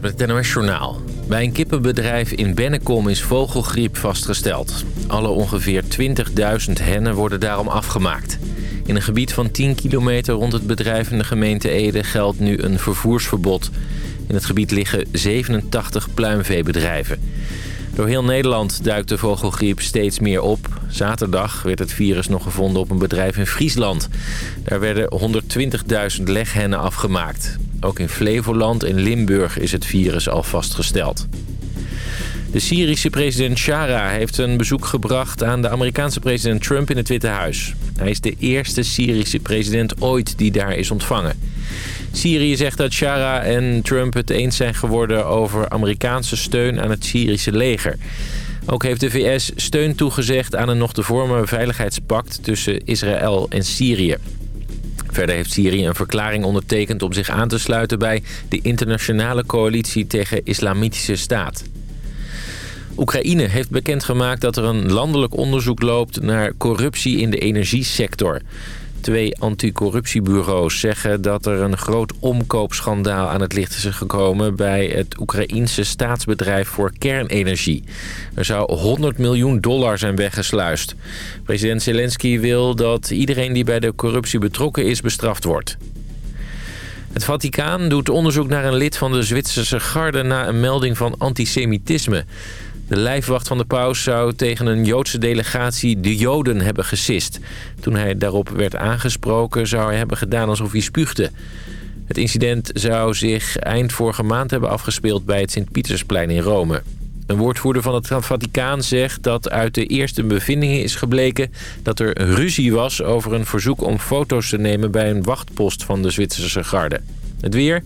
Met het Journaal. Bij een kippenbedrijf in Bennekom is vogelgriep vastgesteld. Alle ongeveer 20.000 hennen worden daarom afgemaakt. In een gebied van 10 kilometer rond het bedrijf in de gemeente Ede geldt nu een vervoersverbod. In het gebied liggen 87 pluimveebedrijven. Door heel Nederland duikt de vogelgriep steeds meer op. Zaterdag werd het virus nog gevonden op een bedrijf in Friesland. Daar werden 120.000 leghennen afgemaakt. Ook in Flevoland en Limburg is het virus al vastgesteld. De Syrische president Shara heeft een bezoek gebracht aan de Amerikaanse president Trump in het Witte Huis. Hij is de eerste Syrische president ooit die daar is ontvangen. Syrië zegt dat Shara en Trump het eens zijn geworden over Amerikaanse steun aan het Syrische leger. Ook heeft de VS steun toegezegd aan een nog te vormen veiligheidspact tussen Israël en Syrië. Verder heeft Syrië een verklaring ondertekend om zich aan te sluiten bij de internationale coalitie tegen islamitische staat. Oekraïne heeft bekendgemaakt dat er een landelijk onderzoek loopt naar corruptie in de energiesector. Twee anticorruptiebureaus zeggen dat er een groot omkoopschandaal aan het licht is gekomen bij het Oekraïense staatsbedrijf voor kernenergie. Er zou 100 miljoen dollar zijn weggesluist. President Zelensky wil dat iedereen die bij de corruptie betrokken is bestraft wordt. Het Vaticaan doet onderzoek naar een lid van de Zwitserse garde na een melding van antisemitisme. De lijfwacht van de paus zou tegen een Joodse delegatie de Joden hebben gesist. Toen hij daarop werd aangesproken zou hij hebben gedaan alsof hij spuugde. Het incident zou zich eind vorige maand hebben afgespeeld bij het Sint-Pietersplein in Rome. Een woordvoerder van het Vaticaan zegt dat uit de eerste bevindingen is gebleken... dat er ruzie was over een verzoek om foto's te nemen bij een wachtpost van de Zwitserse garde. Het weer.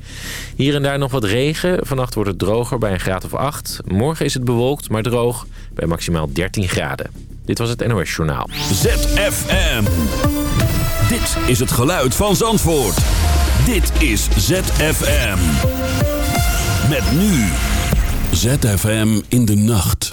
Hier en daar nog wat regen. Vannacht wordt het droger bij een graad of 8. Morgen is het bewolkt, maar droog bij maximaal 13 graden. Dit was het NOS Journaal. ZFM. Dit is het geluid van Zandvoort. Dit is ZFM. Met nu. ZFM in de nacht.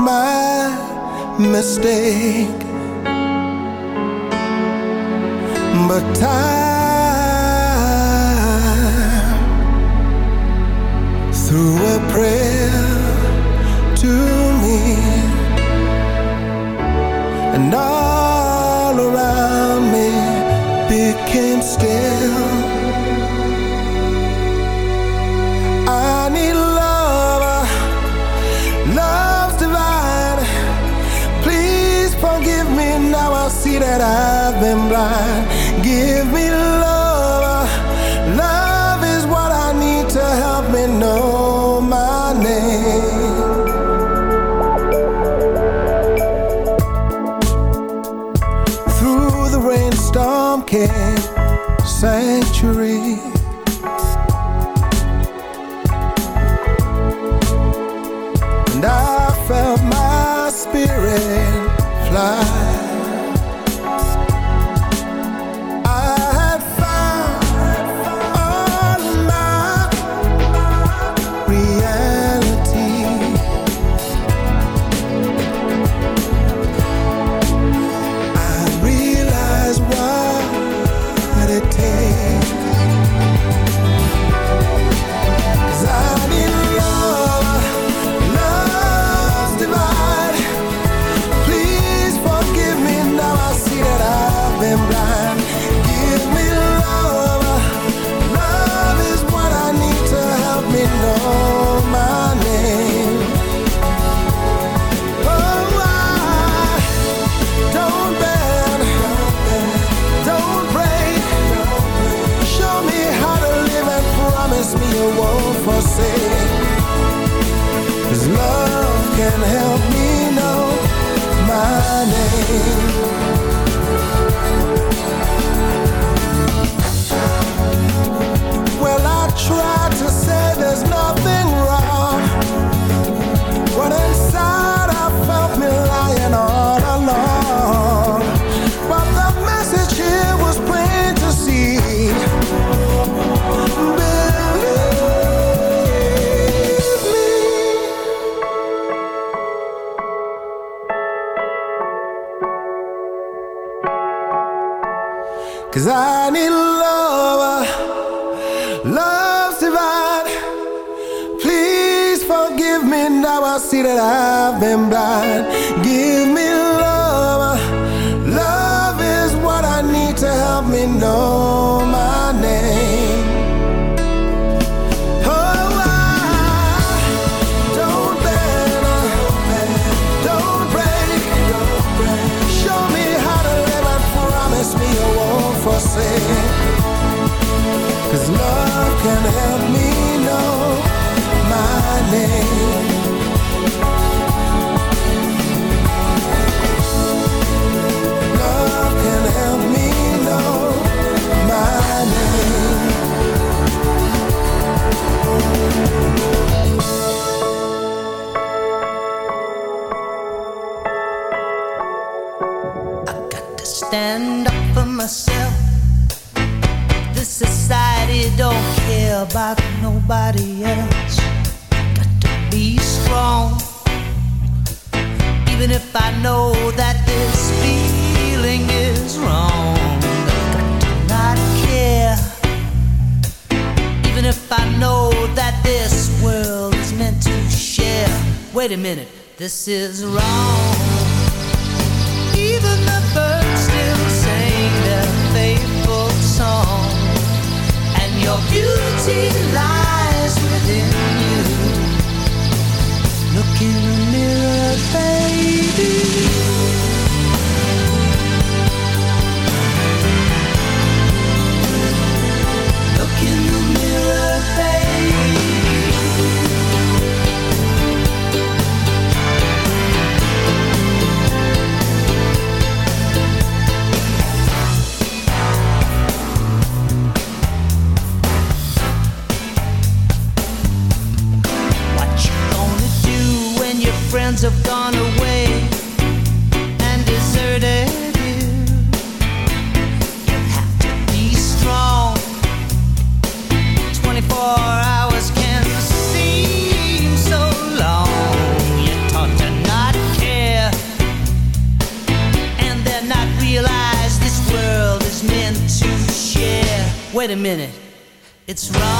my mistake. But time Through a prayer side. that I've been blind nobody else. Got to be strong. Even if I know that this feeling is wrong. Got to not care. Even if I know that this world is meant to share. Wait a minute, this is wrong. Even the birds still sing their faithful song and your beauty lies minute. It's wrong.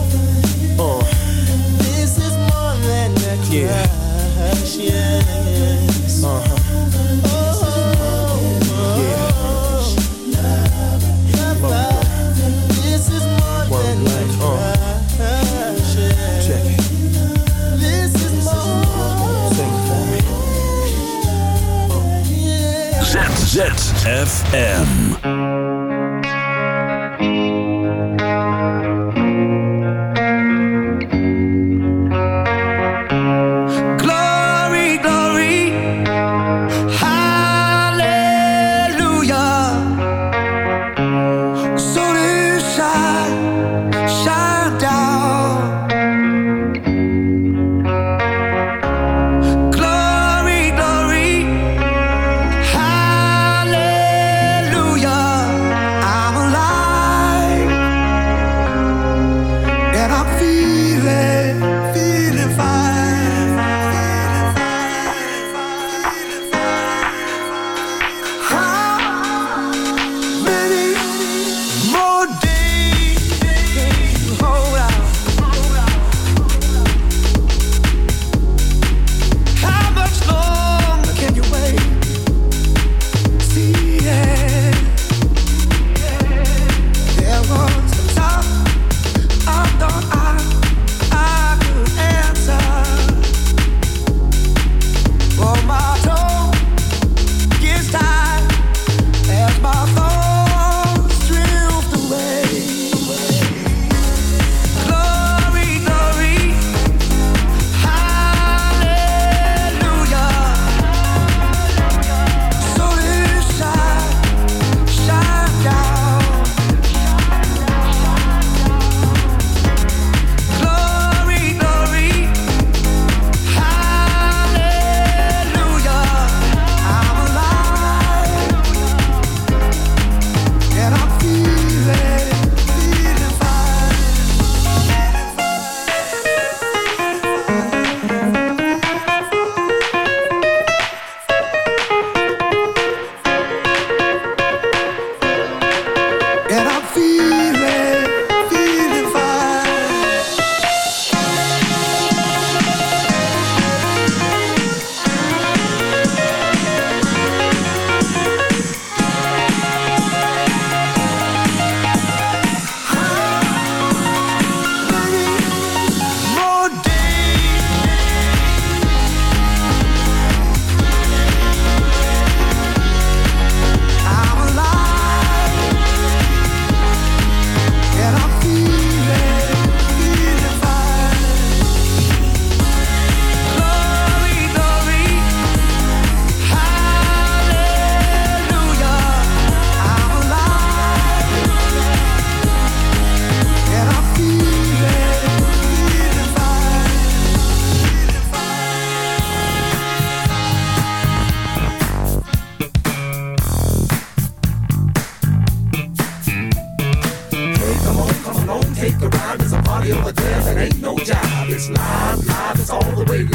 More. Sing it this is my safe for me. ZFM.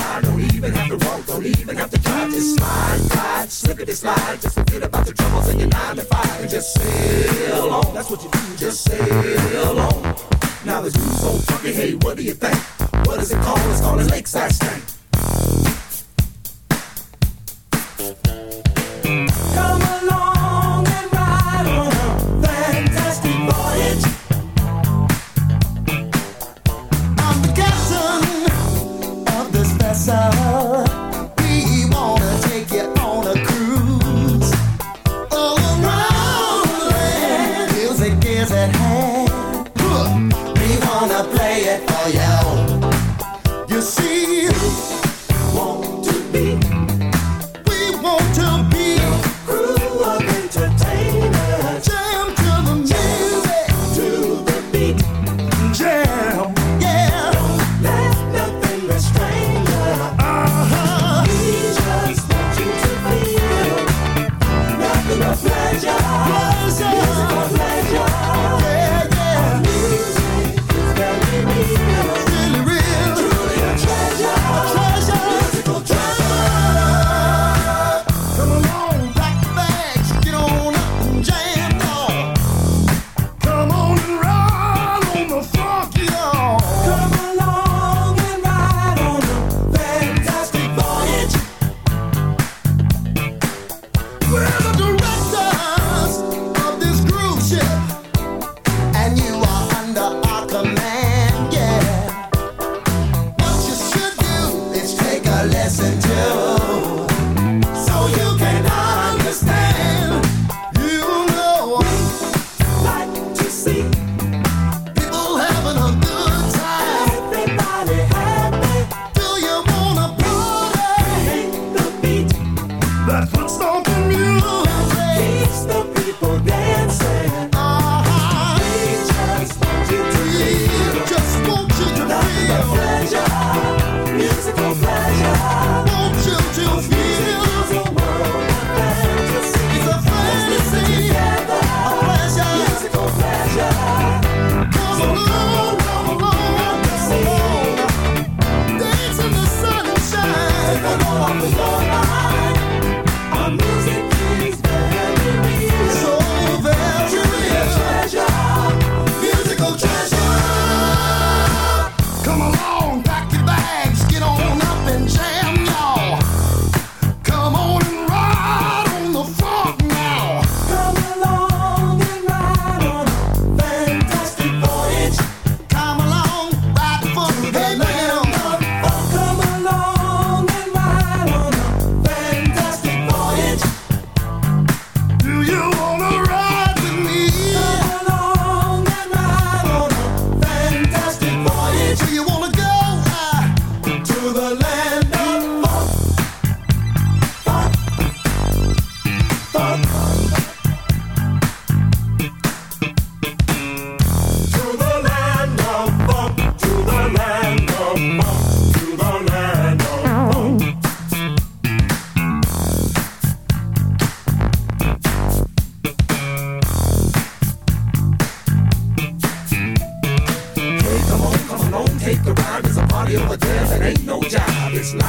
I don't even have to walk, don't even have to drive. Just slide, slide, slip it slide. Just forget about the troubles in your nine to five and just sail on. That's what you do, just sail on. Now the zoo's so funky, hey, what do you think? What is it called? It's called a lakeside stank. Come on.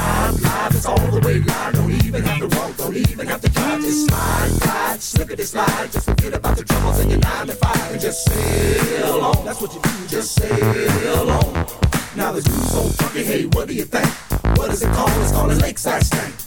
live, live. It's all the way live. Don't even have to walk, don't even have to drive. Just slide, slide, slippity slide. Just forget about the troubles in your nine to five and just sail on. That's what you do, just sail on. Now the dude's so funky, hey, what do you think? What is it called? It's called a lakeside stank.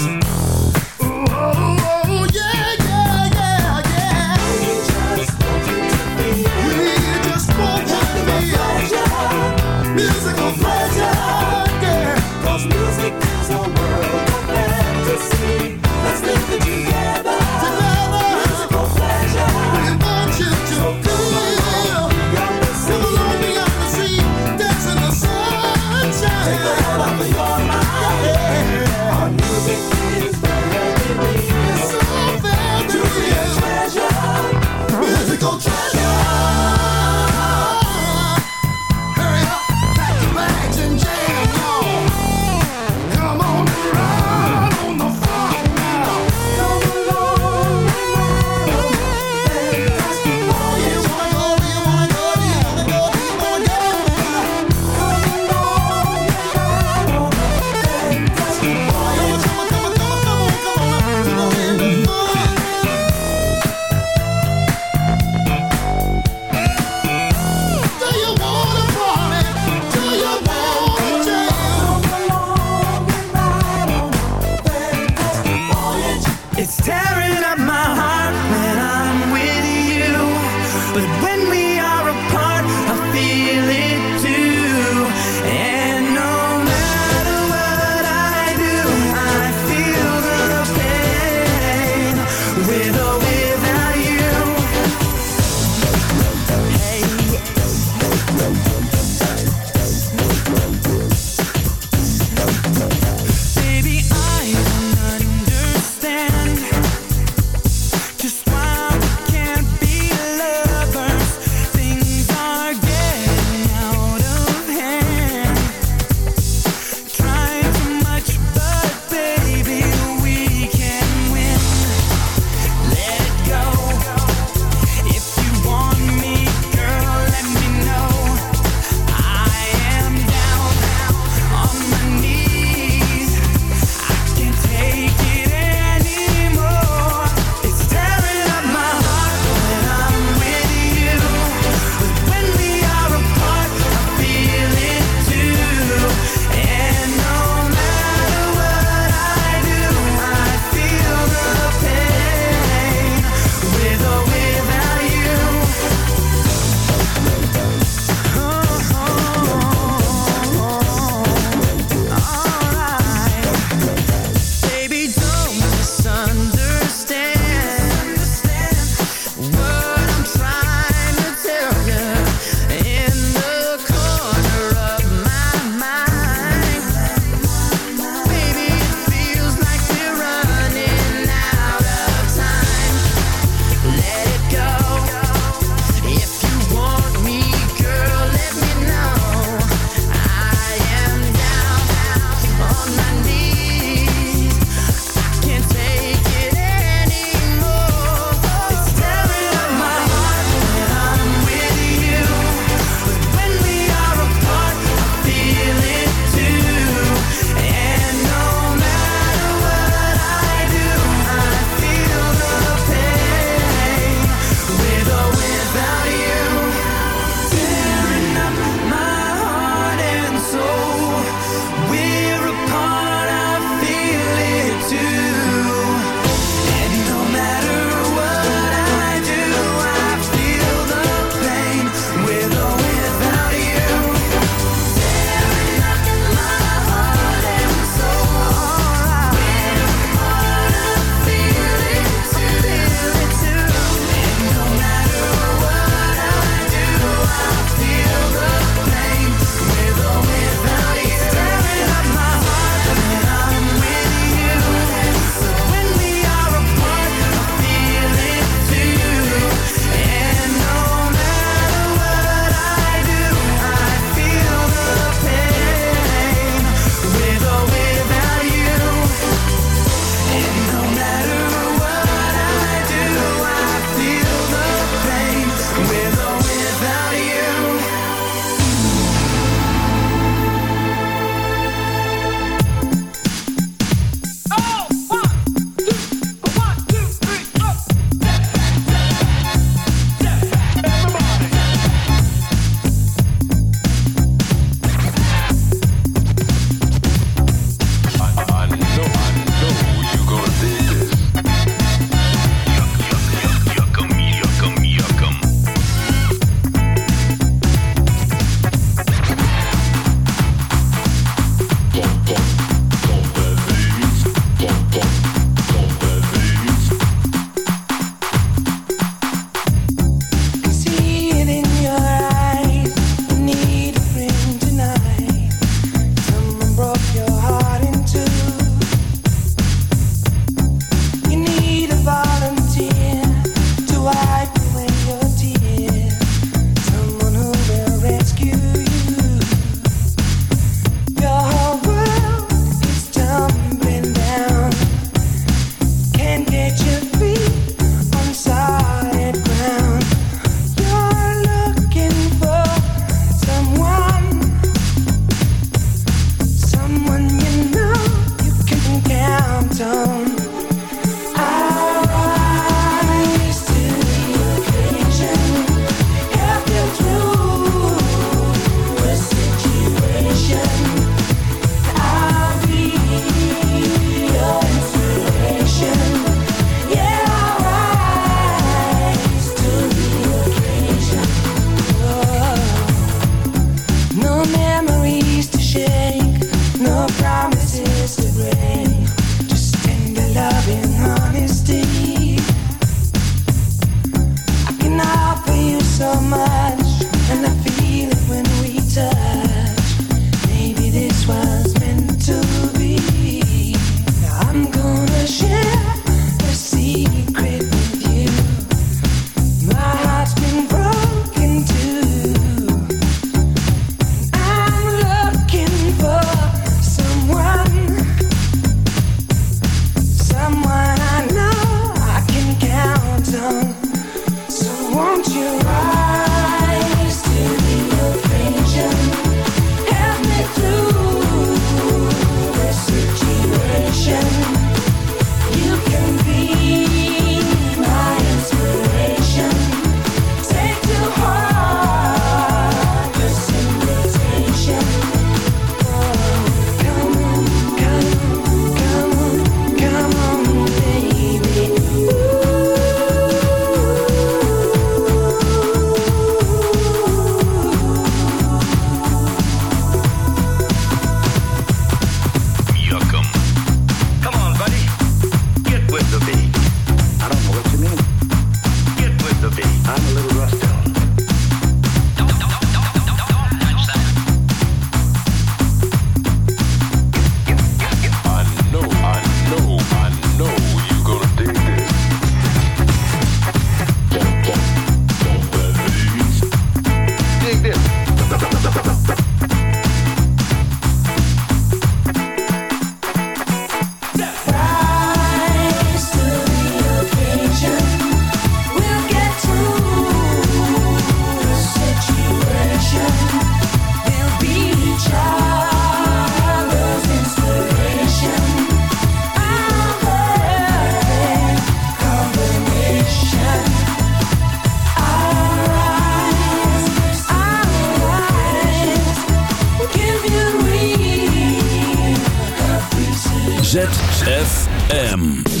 Jet FM.